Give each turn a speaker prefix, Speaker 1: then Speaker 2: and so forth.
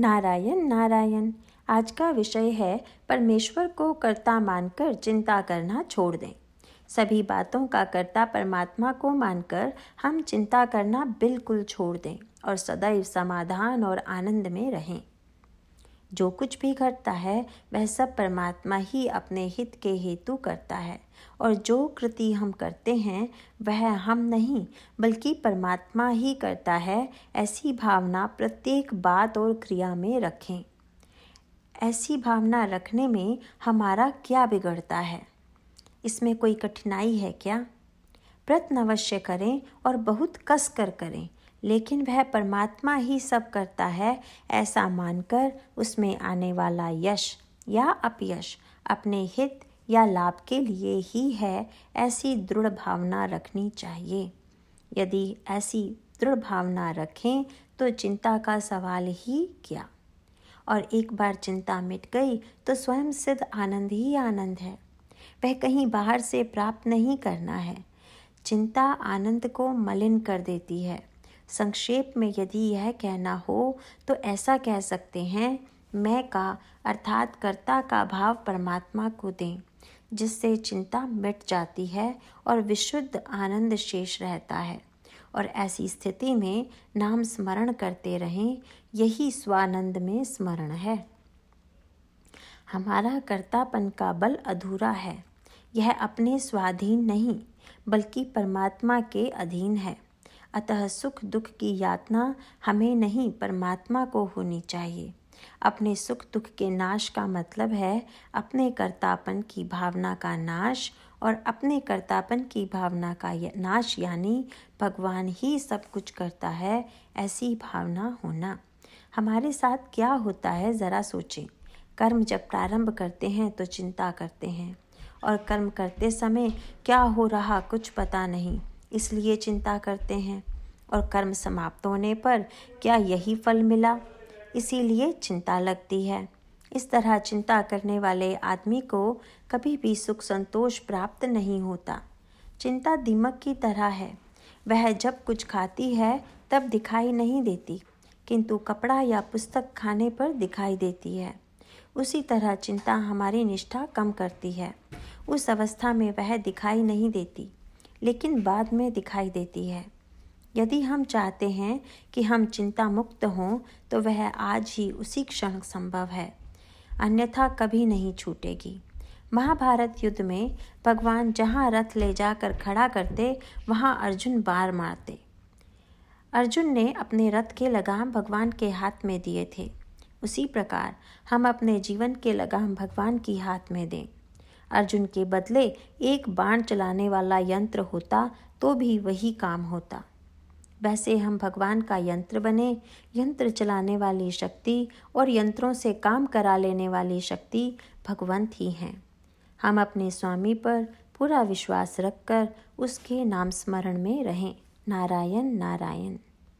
Speaker 1: नारायण नारायण। आज का विषय है, परमेश्वर को कर्ता मानकर चिंता करना छोड़ दें। सभी बातों का कर्ता परमात्मा को मानकर हम चिंता करना बिल्कुल छोड़ दें और सदैव समाधान और आनंद में रहें। जो कुछ भी घटता है, वह सब परमात्मा ही अपने हित के हेतु करता है। और जो कृति हम करते हैं, वह हम नहीं, बल्कि परमात्मा ही करता है, ऐसी भावना प्रत्येक बात और क्रिया में रखें। ऐसी भावना रखने में हमारा क्या बिगड़ता है? इसमें कोई कठिनाई है क्या? प्रयत्न अवश्य करें और बहुत कस कर करें। लेकिन वह परमात्मा ही सब करता है, ऐसा मानकर उसमें आने वाला यश या अपयश अपने हित या लाभ के लिए ही है, ऐसी दृढ़ भावना रखनी चाहिए। यदि ऐसी दृढ़ भावना रखें तो चिंता का सवाल ही क्या? और एक बार चिंता मिट गई तो स्वयं सिद्ध आनंद ही आनंद है। वह कहीं बाहर से प्राप्त नहीं करना है। चिंता आनंद को मलिन कर देती है। संक्षेप में यदि यह कहना हो तो ऐसा कह सकते हैं, मैं का, अर्थात कर्ता का भाव परमात्मा को दें, जिससे चिंता मिट जाती है और विशुद्ध आनंद शेष रहता है। और ऐसी स्थिति में नाम स्मरण करते रहें, यही स्वानंद में स्मरण है। हमारा कर्तापन का बल अधूरा है। यह अपने स्वाधीन नहीं, बल्कि परमात्मा के अधीन है। अतः सुख दुख की यातना हमें नहीं, परमात्मा को होनी चाहिए। अपने सुख दुख के नाश का मतलब है अपने कर्तापन की भावना का नाश और अपने कर्तापन की भावना का नाश यानी भगवान ही सब कुछ करता है, ऐसी भावना होना। हमारे साथ क्या होता है ज़रा सोचें। कर्म जब प्रारंभ करते हैं तो चिंता करते हैं और कर्म करते समय क्या हो रहा कुछ पता नहीं, इसलिए चिंता करते हैं। और कर्म समाप्त होने पर क्या यही फल मिला? इसीलिए चिंता लगती है। इस तरह चिंता करने वाले आदमी को कभी भी सुख संतोष प्राप्त नहीं होता। चिंता दीमक की तरह है। वह जब कुछ खाती है, तब दिखाई नहीं देती, किंतु कपड़ा या पुस्तक खाने पर दिखाई देती है। उसी तरह चिंता हमारी निष्ठा कम करती है। उस अवस्था में वह दिखाई नहीं देती, लेकिन बाद में दिखाई देती है। यदि हम चाहते हैं कि हम चिंता मुक्त हों तो वह आज ही उसी क्षण संभव है। अन्यथा कभी नहीं छूटेगी। महाभारत युद्ध में भगवान जहाँ रथ ले जाकर खड़ा करते, वहाँ अर्जुन बार मारते। अर्जुन ने अपने रथ के लगाम भगवान के हाथ में दिए थे। उसी प्रकार हम अपने जीवन के लगाम भगवान की हाथ में दें। अर्जुन के बदले एक बाण चलाने वाला यंत्र होता तो भी वही काम होता। वैसे हम भगवान का यंत्र बने, यंत्र चलाने वाली शक्ति और यंत्रों से काम करा लेने वाली शक्ति भगवंत ही हैं। हम अपने स्वामी पर पूरा विश्वास रखकर उसके नाम स्मरण में रहें। नारायण नारायण।